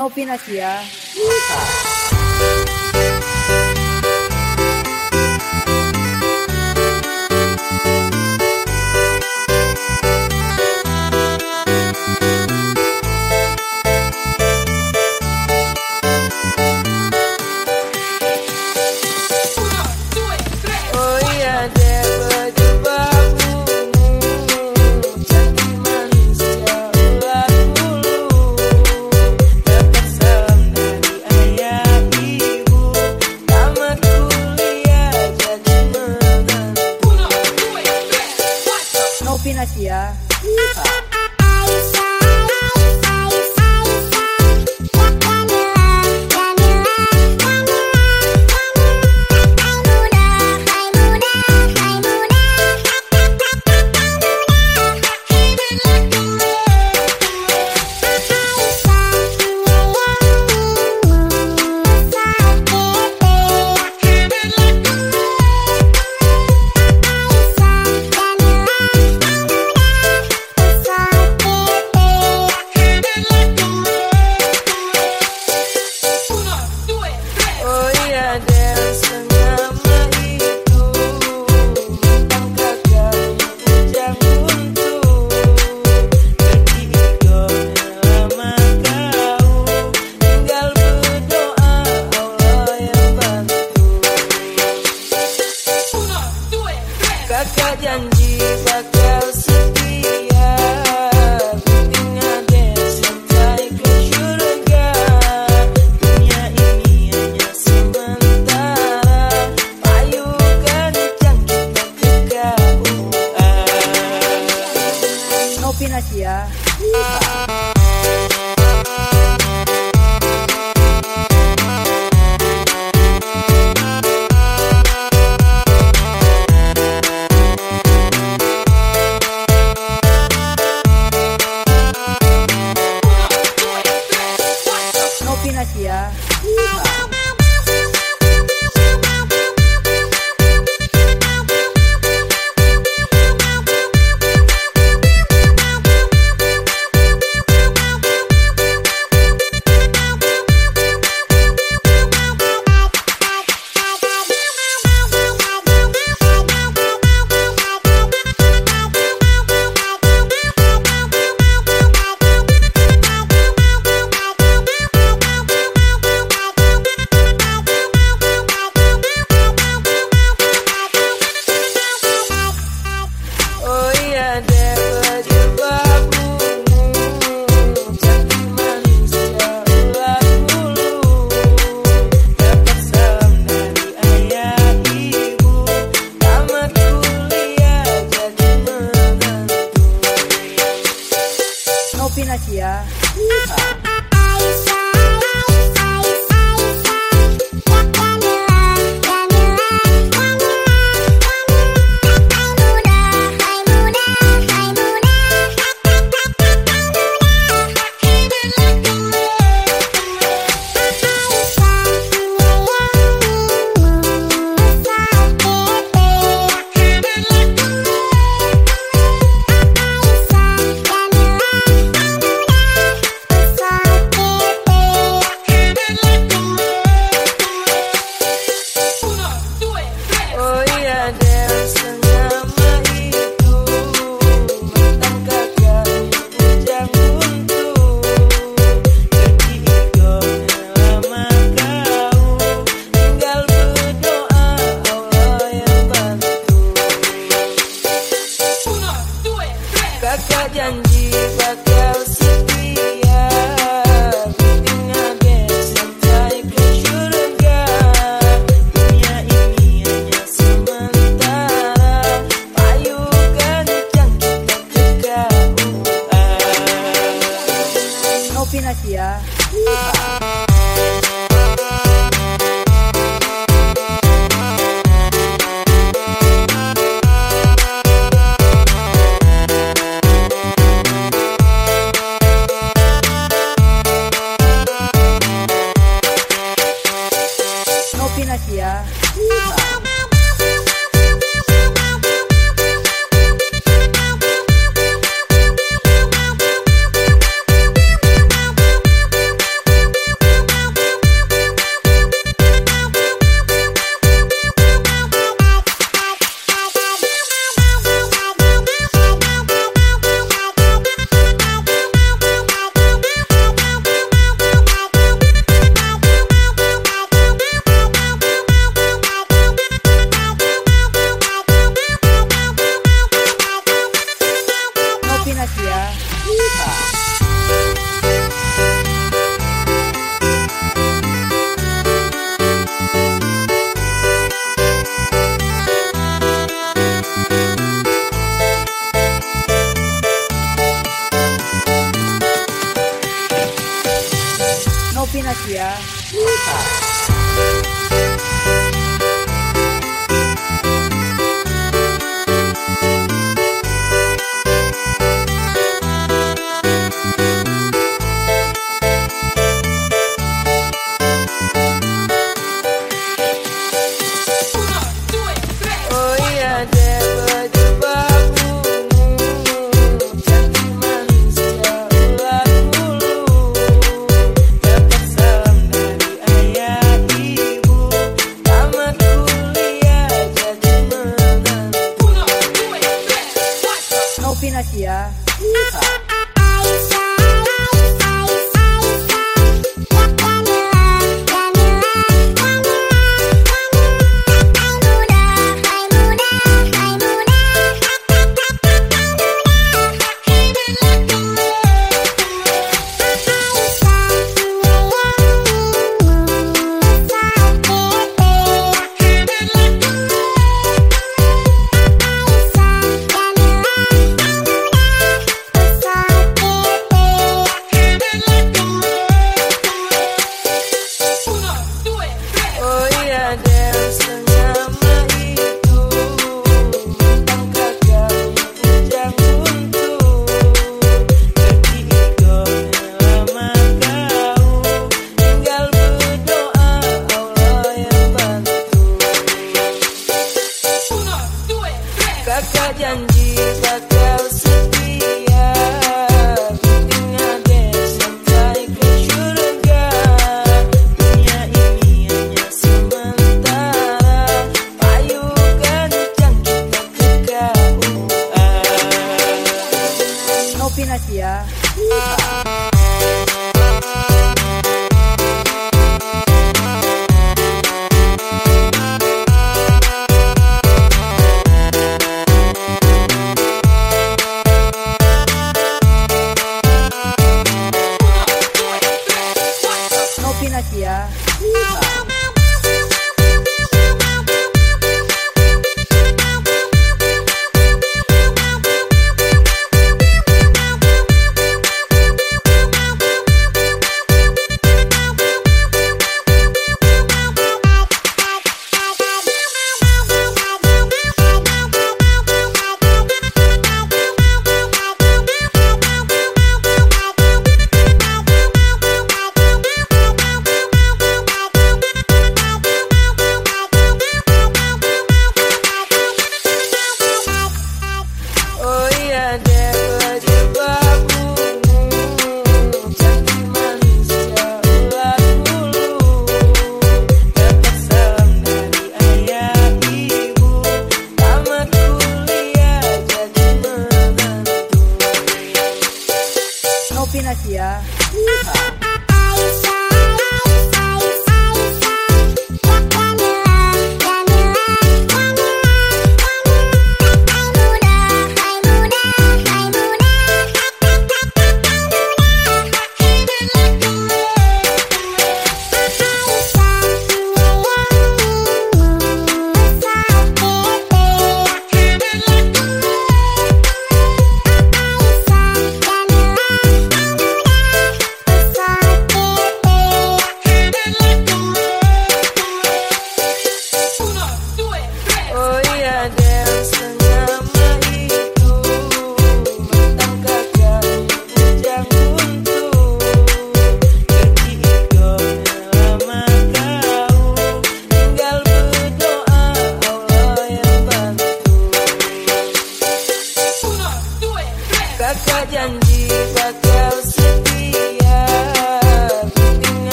Novinasia. Oh there. Nasia. Nopi Nasia.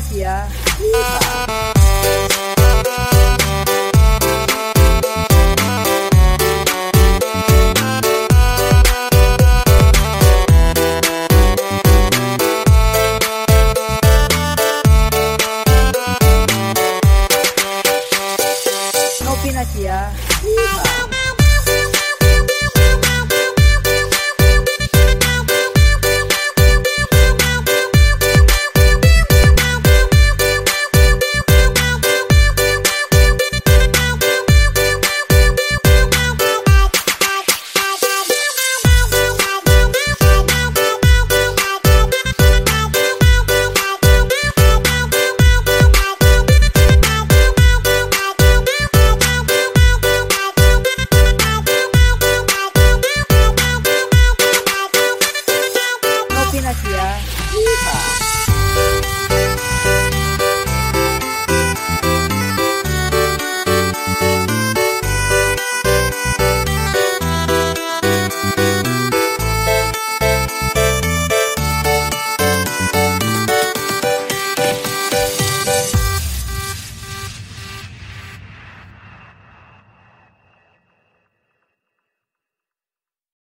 Nopi Nasia. Nopi Nasia.